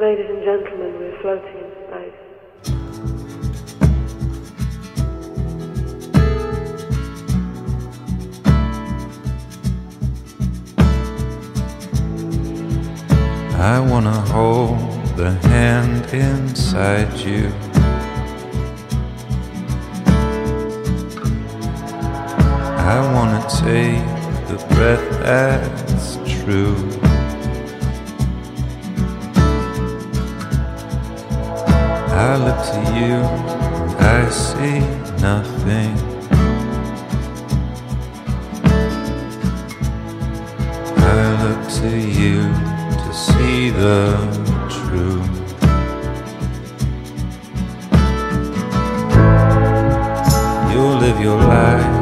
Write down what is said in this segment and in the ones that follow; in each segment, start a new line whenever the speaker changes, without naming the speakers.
Ladies and gentlemen, we're floating in space.
I wanna hold the hand inside you. I wanna take the breath that's true. I look to you, I see nothing. I look to you to see the truth. You'll live your life,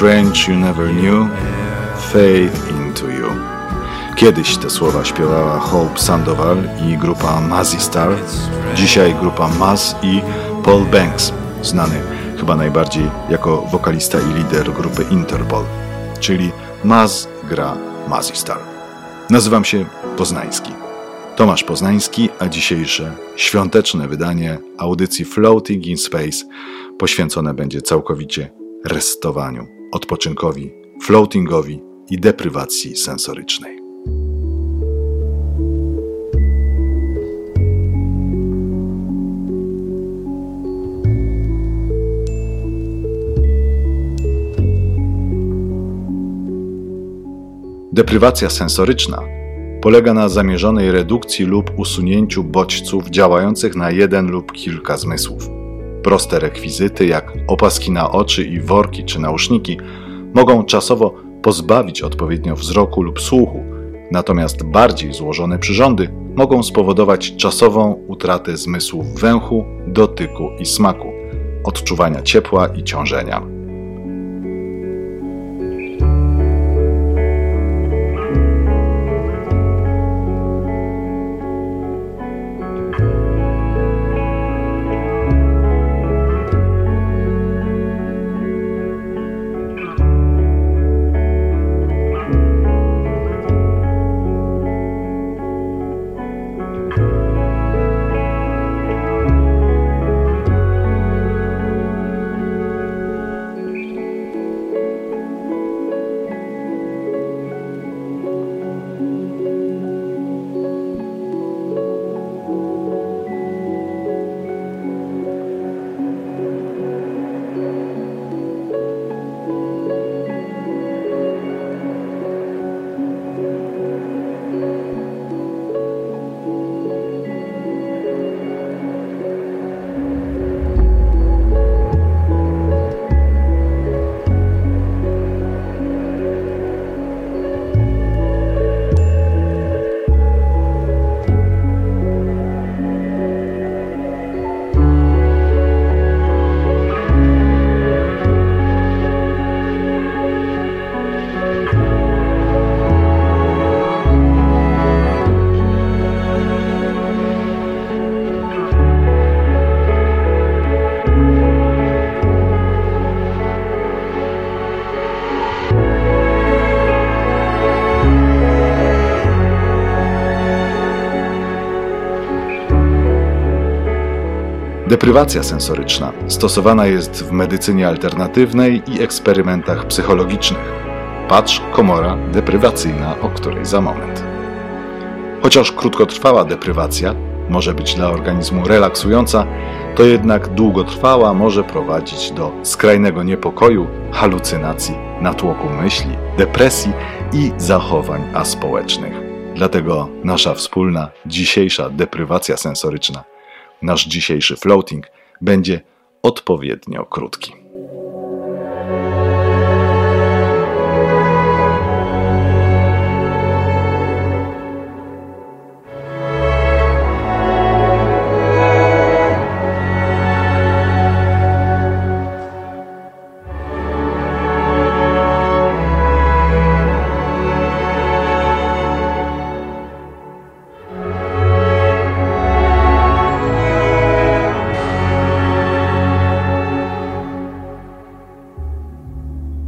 strange you never knew. Into you.
Kiedyś te słowa śpiewała Hope Sandoval i grupa Mazzy Star. Dzisiaj grupa Maz i Paul Banks, znany chyba najbardziej jako wokalista i lider grupy Interpol, czyli Maz gra Mazzy Star. Nazywam się Poznański. Tomasz Poznański, a dzisiejsze świąteczne wydanie audycji Floating in Space poświęcone będzie całkowicie restowaniu, odpoczynkowi, floatingowi i deprywacji sensorycznej. Deprywacja sensoryczna polega na zamierzonej redukcji lub usunięciu bodźców działających na jeden lub kilka zmysłów. Proste rekwizyty, jak opaski na oczy i worki czy nauszniki, mogą czasowo pozbawić odpowiednio wzroku lub słuchu, natomiast bardziej złożone przyrządy mogą spowodować czasową utratę zmysłów węchu, dotyku i smaku, odczuwania ciepła i ciążenia. Deprywacja sensoryczna stosowana jest w medycynie alternatywnej i eksperymentach psychologicznych. Patrz komora deprywacyjna, o której za moment. Chociaż krótkotrwała deprywacja może być dla organizmu relaksująca, to jednak długotrwała może prowadzić do skrajnego niepokoju, halucynacji, natłoku myśli, depresji i zachowań aspołecznych. Dlatego nasza wspólna dzisiejsza deprywacja sensoryczna nasz dzisiejszy floating będzie odpowiednio krótki.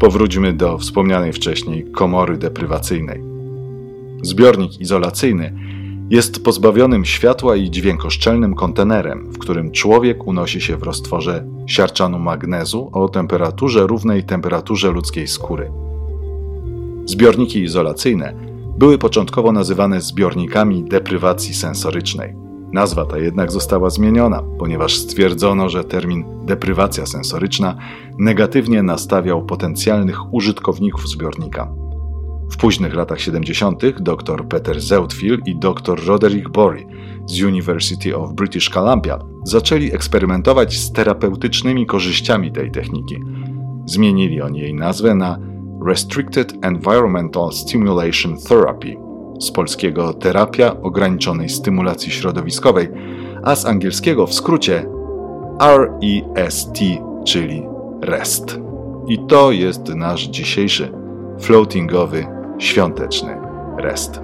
Powróćmy do wspomnianej wcześniej komory deprywacyjnej. Zbiornik izolacyjny jest pozbawionym światła i dźwiękoszczelnym kontenerem, w którym człowiek unosi się w roztworze siarczanu magnezu o temperaturze równej temperaturze ludzkiej skóry. Zbiorniki izolacyjne były początkowo nazywane zbiornikami deprywacji sensorycznej. Nazwa ta jednak została zmieniona, ponieważ stwierdzono, że termin deprywacja sensoryczna negatywnie nastawiał potencjalnych użytkowników zbiornika. W późnych latach 70. dr Peter Zeutfield i dr Roderick Bory z University of British Columbia zaczęli eksperymentować z terapeutycznymi korzyściami tej techniki. Zmienili oni jej nazwę na Restricted Environmental Stimulation Therapy – z polskiego terapia ograniczonej stymulacji środowiskowej, a z angielskiego w skrócie REST, czyli REST. I to jest nasz dzisiejszy floatingowy, świąteczny REST.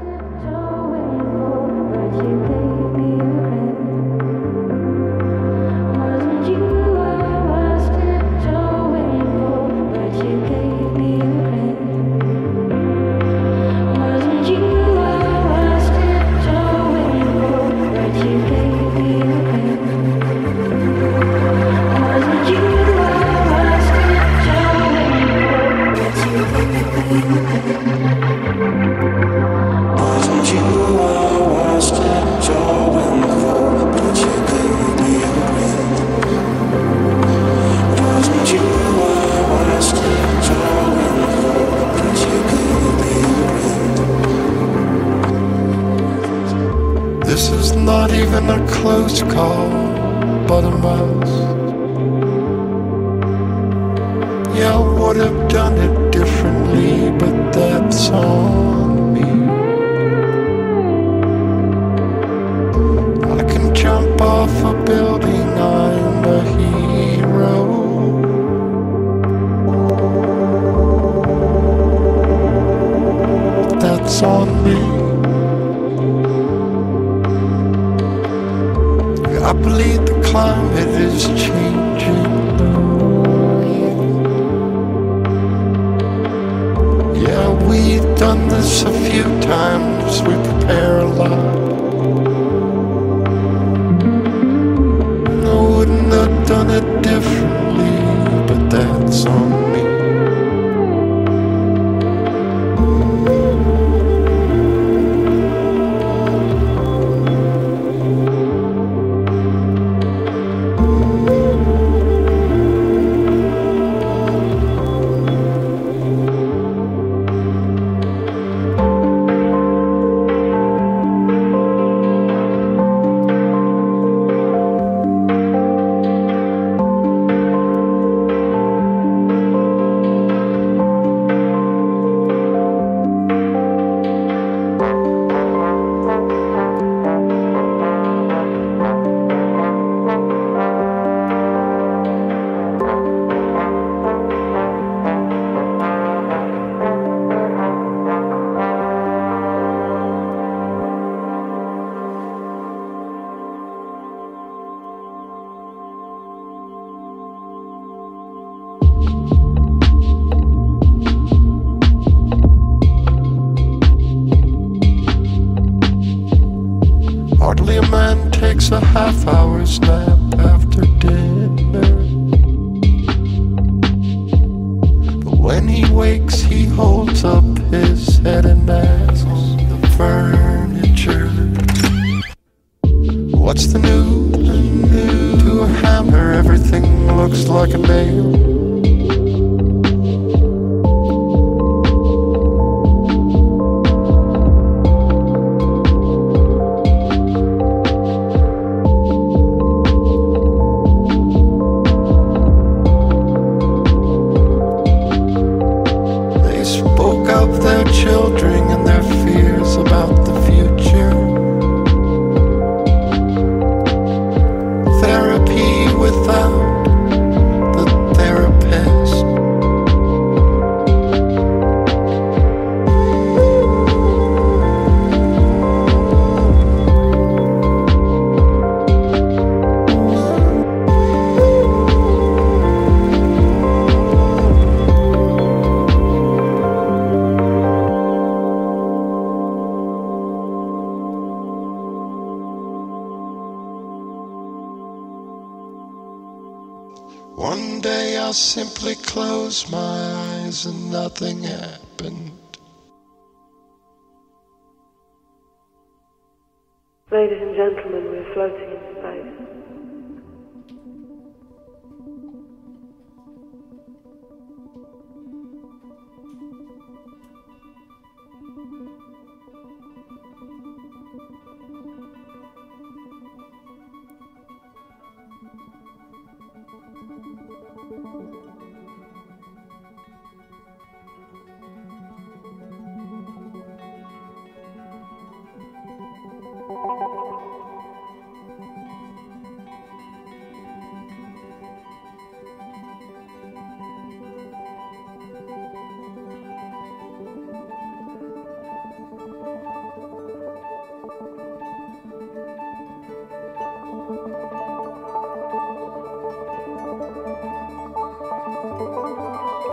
Ladies and gentlemen, we're floating in space.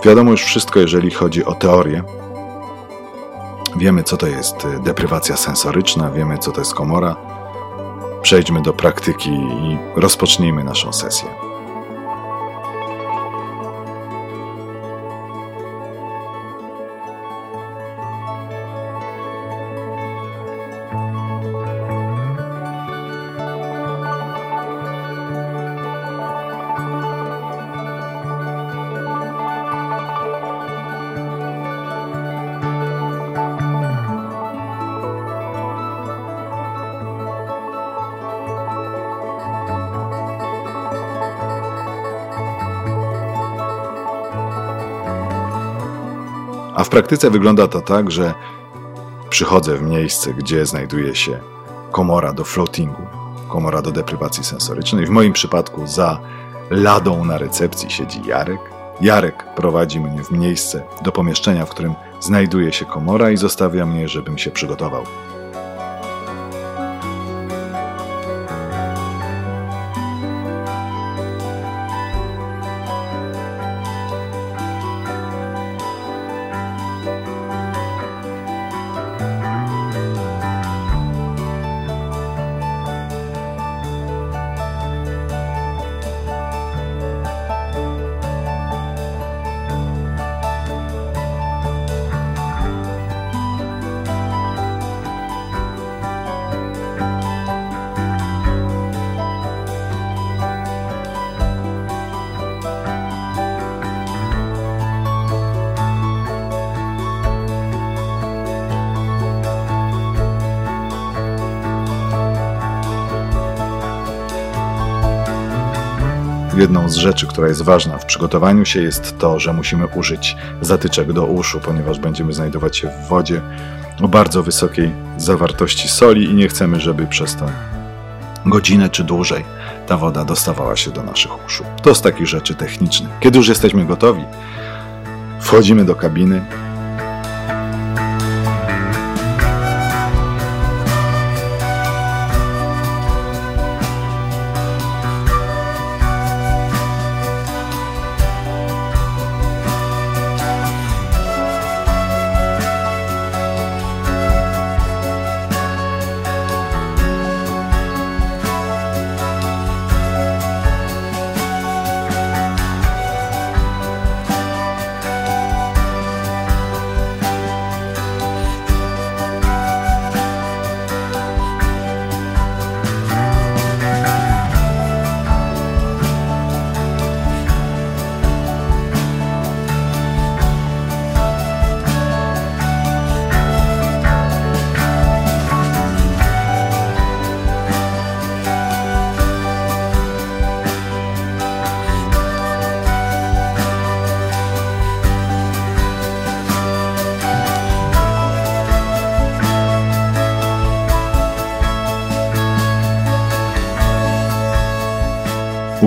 Wiadomo już wszystko, jeżeli chodzi o teorię. Wiemy, co to jest y, deprywacja sensoryczna, wiemy, co to jest komora. Przejdźmy do praktyki i rozpocznijmy naszą sesję. W praktyce wygląda to tak, że przychodzę w miejsce, gdzie znajduje się komora do floatingu, komora do deprywacji sensorycznej. W moim przypadku za ladą na recepcji siedzi Jarek. Jarek prowadzi mnie w miejsce do pomieszczenia, w którym znajduje się komora i zostawia mnie, żebym się przygotował. Z rzeczy, która jest ważna w przygotowaniu się, jest to, że musimy użyć zatyczek do uszu, ponieważ będziemy znajdować się w wodzie o bardzo wysokiej zawartości soli i nie chcemy, żeby przez tę godzinę czy dłużej ta woda dostawała się do naszych uszu. To z takich rzeczy technicznych. Kiedy już jesteśmy gotowi, wchodzimy do kabiny,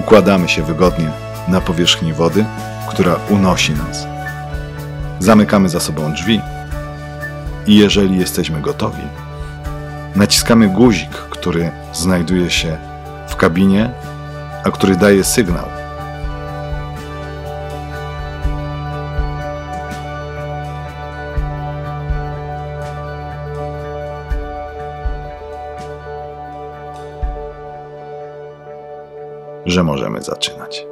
układamy się wygodnie na powierzchni wody, która unosi nas. Zamykamy za sobą drzwi i jeżeli jesteśmy gotowi, naciskamy guzik, który znajduje się w kabinie, a który daje sygnał. Że możemy zaczynać.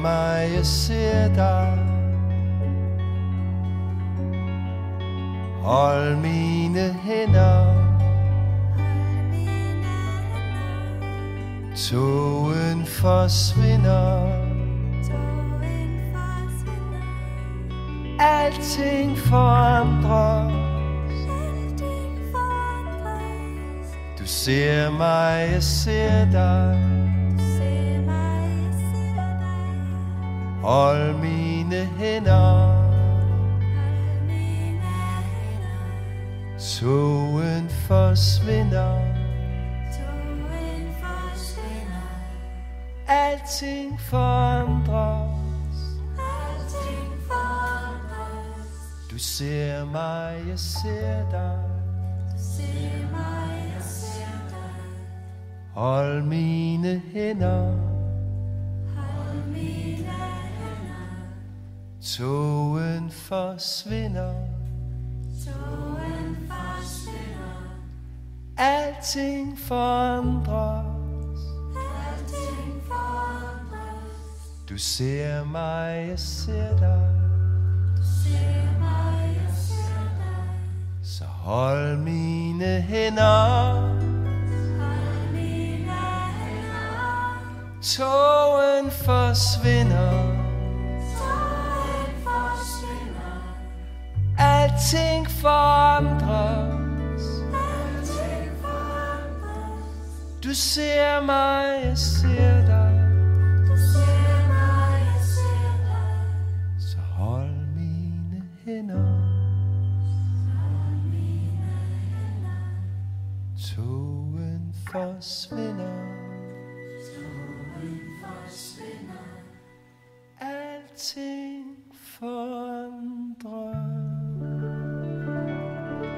Mig, jeg ser dig. Hold mine hænder. Togen forsvinder. Alting forandres. Ser mig, jeg ser dig Hold mine hænder. Togen forsvinder. Alting forandres. Du ser mig, jeg ser dig. Hold mine hænder. Togen forsvinder. Alting forandres. Du ser mig, jeg ser dig. Så hold mine hænder. Togen forsvinder Alting forandres. Du ser mig, jeg ser dig. Så hold mine hænder. Togen forsvinder. Alting forandres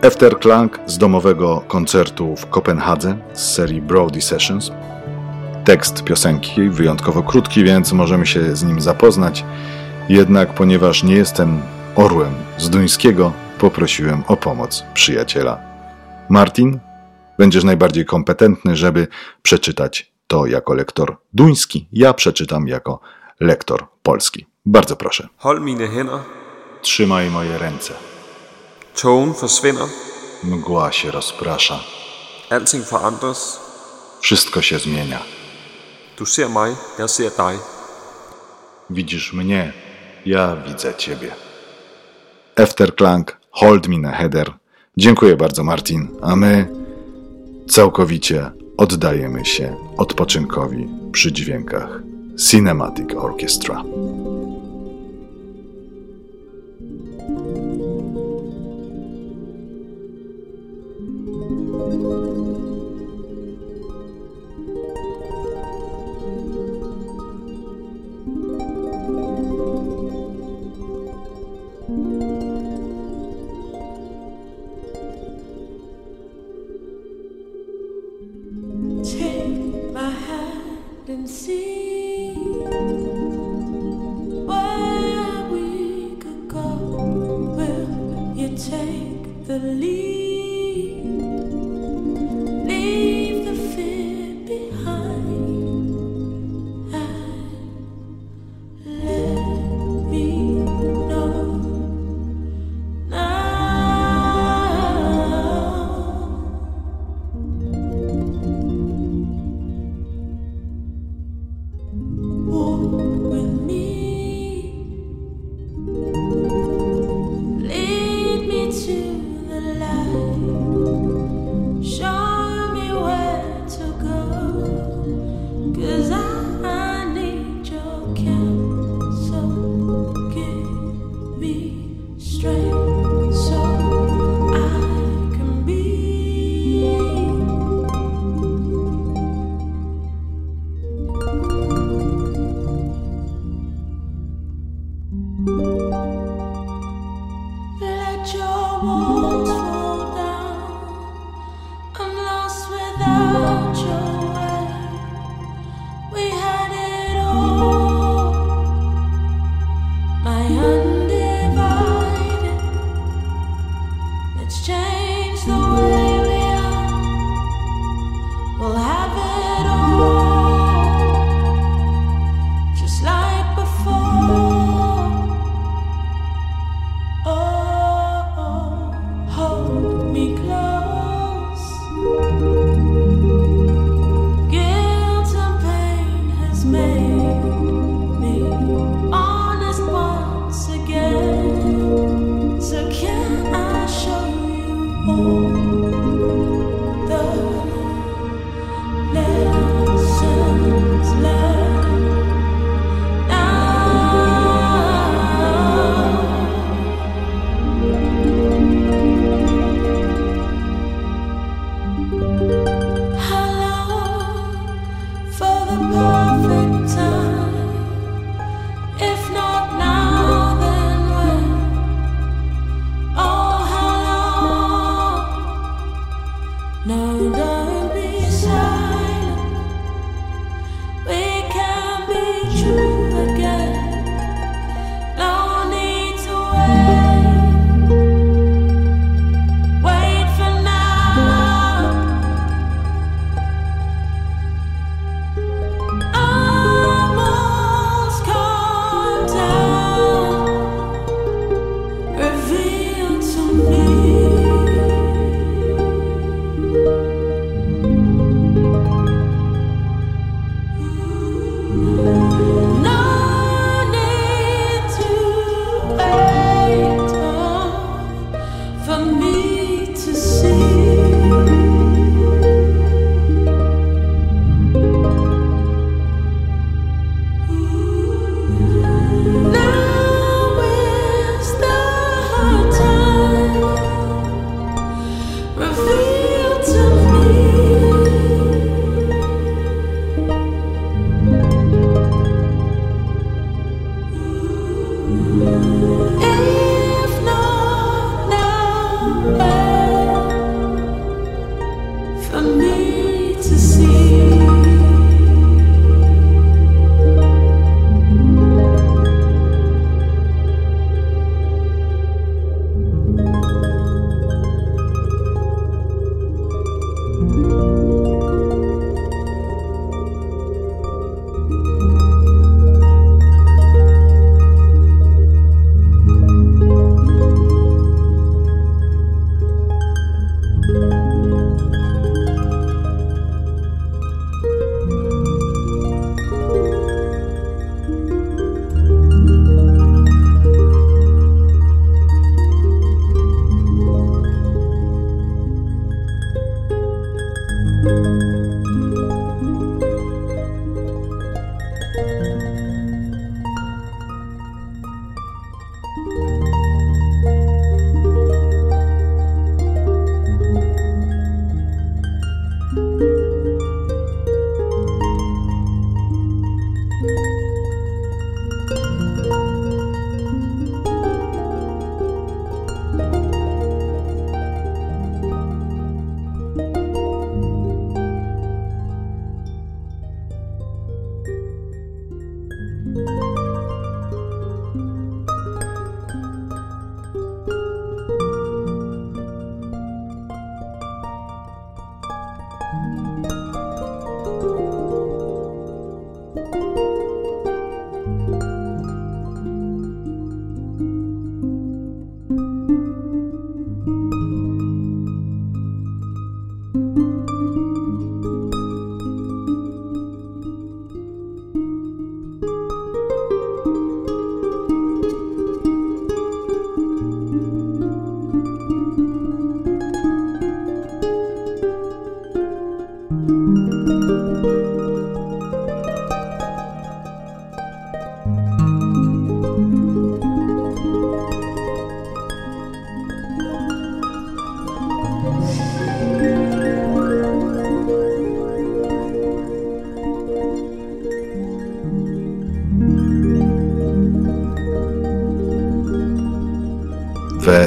Efterklang z domowego koncertu w Kopenhadze z serii Brody Sessions. Tekst piosenki wyjątkowo krótki, więc możemy się z nim zapoznać. Jednak ponieważ nie jestem orłem z duńskiego, poprosiłem o pomoc przyjaciela. Martin, będziesz najbardziej kompetentny, żeby przeczytać to jako lektor duński. Ja przeczytam jako lektor polski. Bardzo proszę.
Hold mine.
Trzymaj moje ręce.
Togen forsvinder.
Mgła się rozprasza.
Alting forandres.
Wszystko się zmienia.
Du ser mig, jeg ser dig.
Widzisz mnie, ja widzę ciebie. Efterklang, hold me na header. Dziękuję bardzo, Martin. A my całkowicie oddajemy się odpoczynkowi przy dźwiękach Cinematic Orchestra.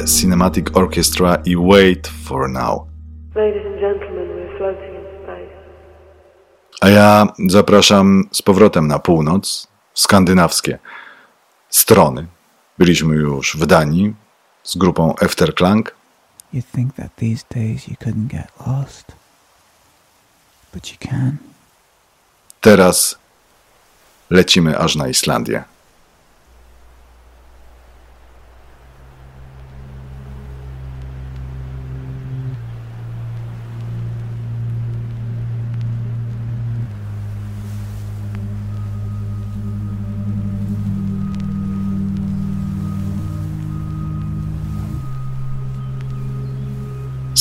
Cinematic Orchestra i Wait for Now.
Ladies and gentlemen, we're floating in space.
A ja zapraszam z powrotem na północ, skandynawskie strony. Byliśmy już w Danii z grupą Efterklang.
You think that these days you couldn't get lost, but you can.
Teraz lecimy aż na Islandię.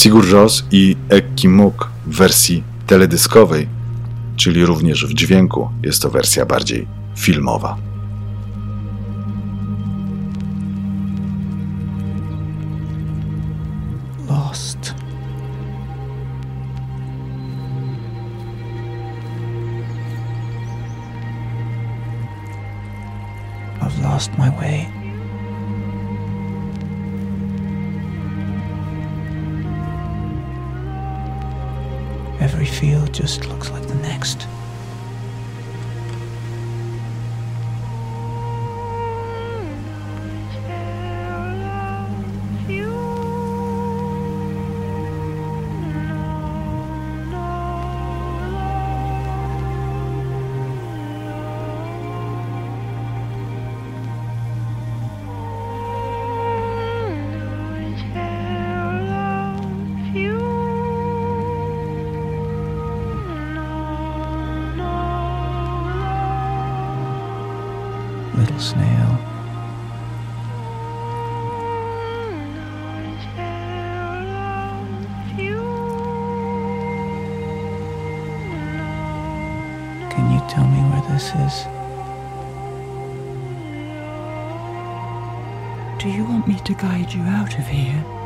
Sigur Rós i Ekki Muk w wersji teledyskowej, czyli również w dźwięku, jest to wersja bardziej filmowa.
Lost. I've lost my way. Every field just looks like the next.
Do you want me to guide you out of here?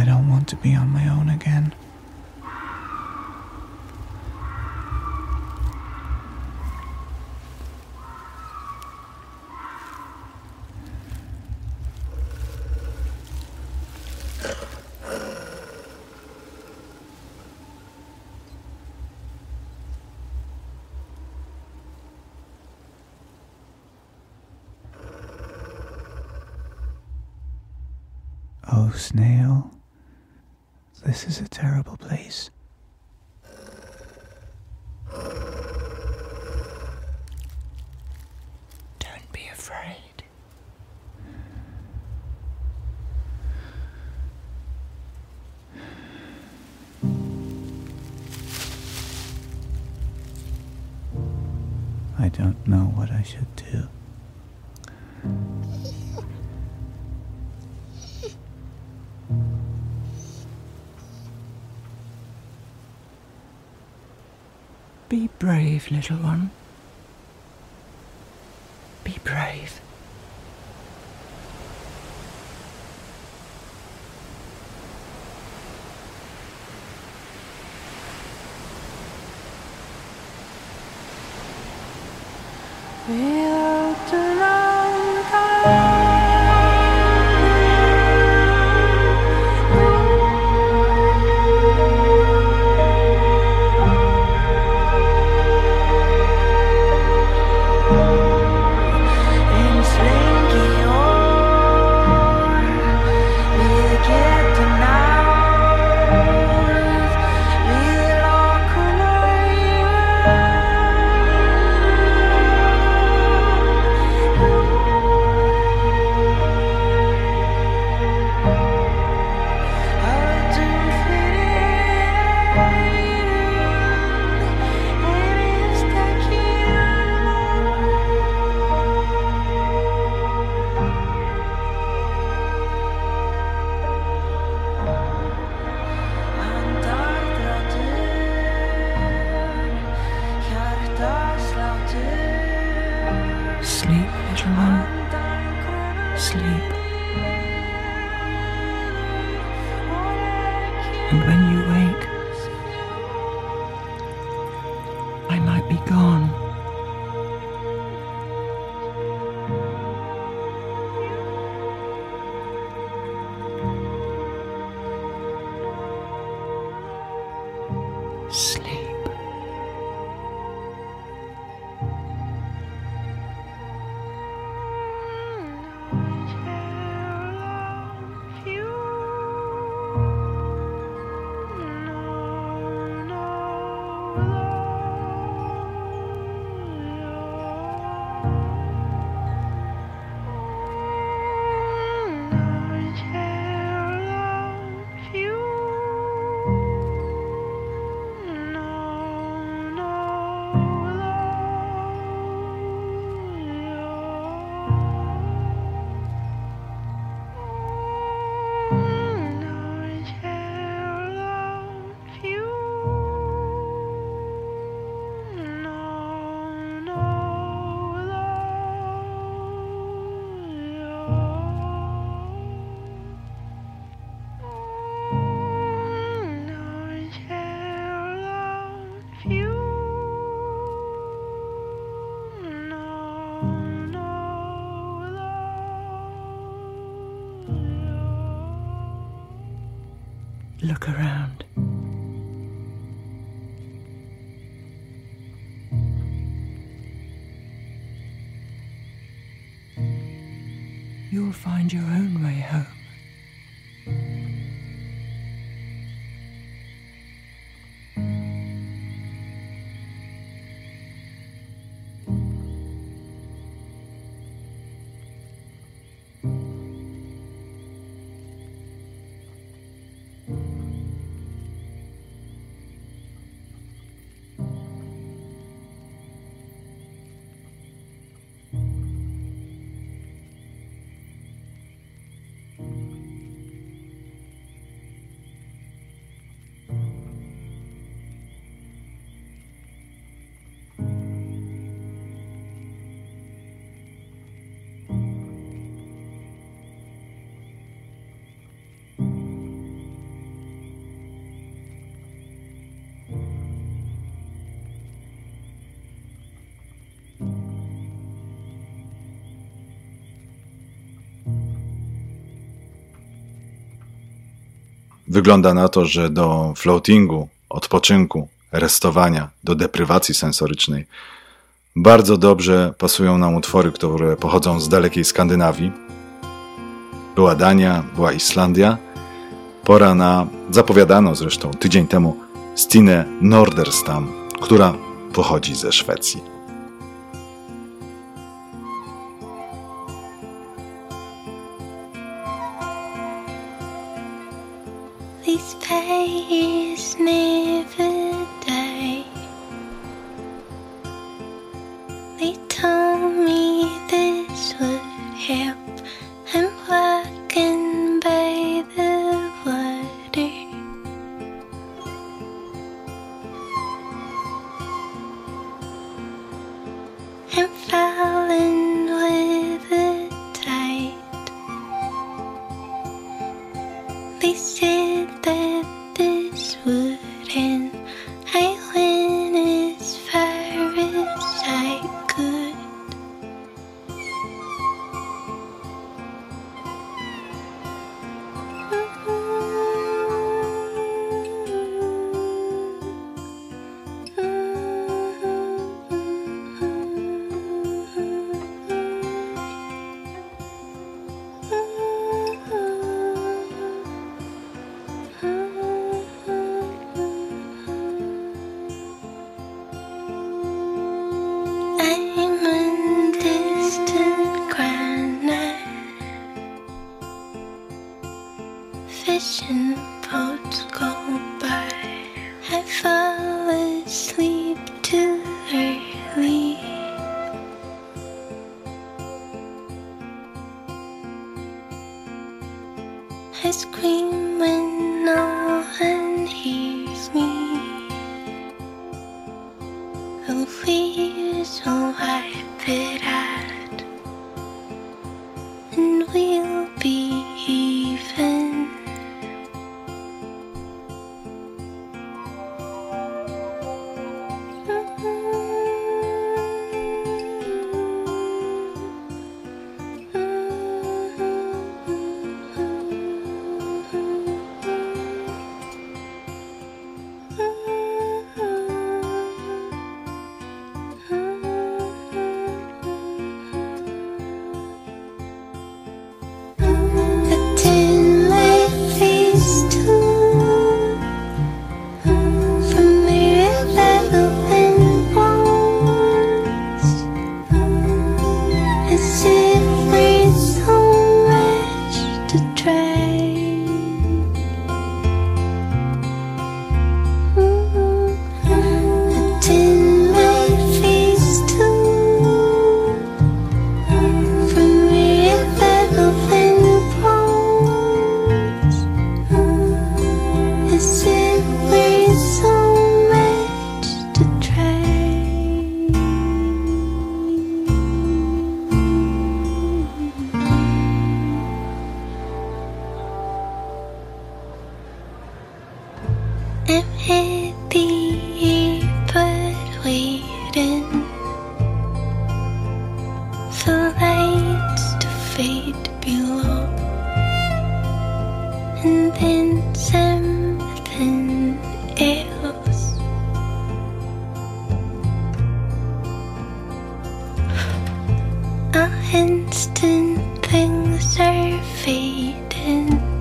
I don't want to be on my own again. Terrible place.
Brave, little one.
Wygląda na to, że do floatingu, odpoczynku, restowania, do deprywacji sensorycznej bardzo dobrze pasują nam utwory, które pochodzą z dalekiej Skandynawii. Była Dania, była Islandia. Pora na zapowiadaną zresztą tydzień temu Stine Norderstam, która pochodzi ze Szwecji.
please don't wipe it. constant things are fading.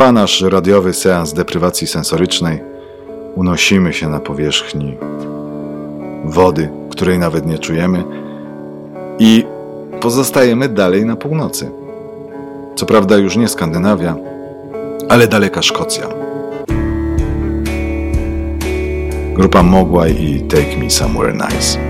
Trwa nasz radiowy seans deprywacji sensorycznej. Unosimy się na powierzchni wody, której nawet nie czujemy, i pozostajemy dalej na północy. Co prawda już nie Skandynawia, ale daleka Szkocja. Grupa Mogłaj i Take Me Somewhere Nice.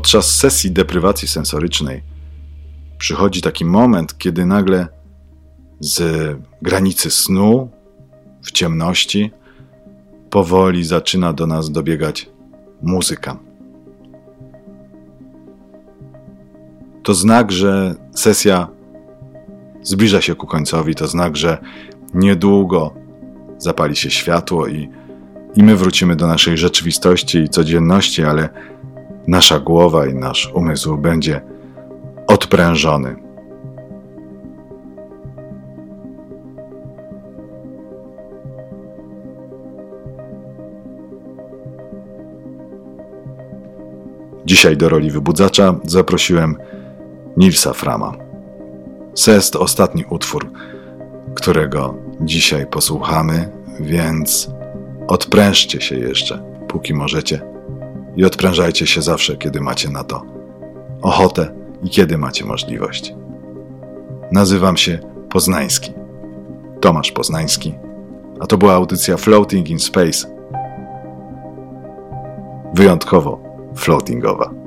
Podczas sesji deprywacji sensorycznej przychodzi taki moment, kiedy nagle z granicy snu, w ciemności, powoli zaczyna do nas dobiegać muzyka. To znak, że sesja zbliża się ku końcowi, to znak, że niedługo zapali się światło i, i my wrócimy do naszej rzeczywistości i codzienności, ale nasza głowa i nasz umysł będzie odprężony. Dzisiaj do roli wybudzacza zaprosiłem Nilsa Frama. Sest ostatni utwór, którego dzisiaj posłuchamy, więc odprężcie się jeszcze, póki możecie, i odprężajcie się zawsze, kiedy macie na to ochotę i kiedy macie możliwość. Nazywam się Poznański. Tomasz Poznański, a to była audycja Floating in Space. Wyjątkowo floatingowa.